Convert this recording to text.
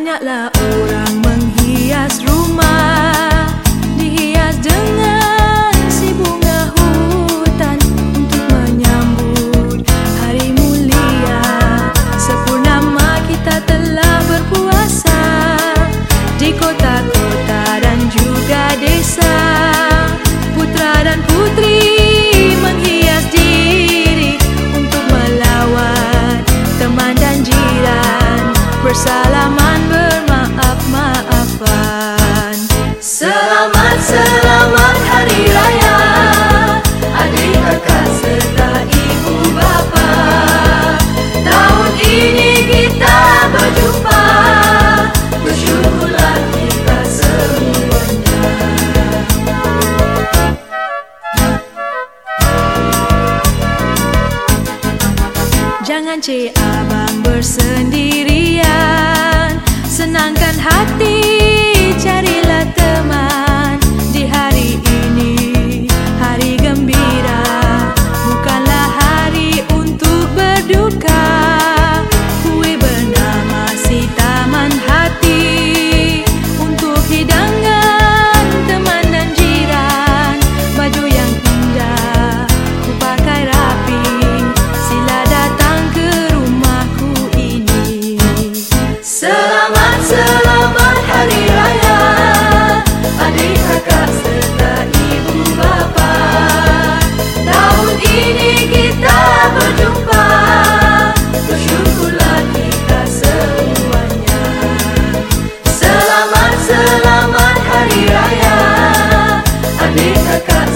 Banyaklah orang menghias rumah Dihias dengan si bunga hutan Untuk menyambut hari mulia. Sepurnama kita telah berpuasa Di kota-kota dan juga desa. Putra dan putri Jangan cik abang bersendirian Isa Cara.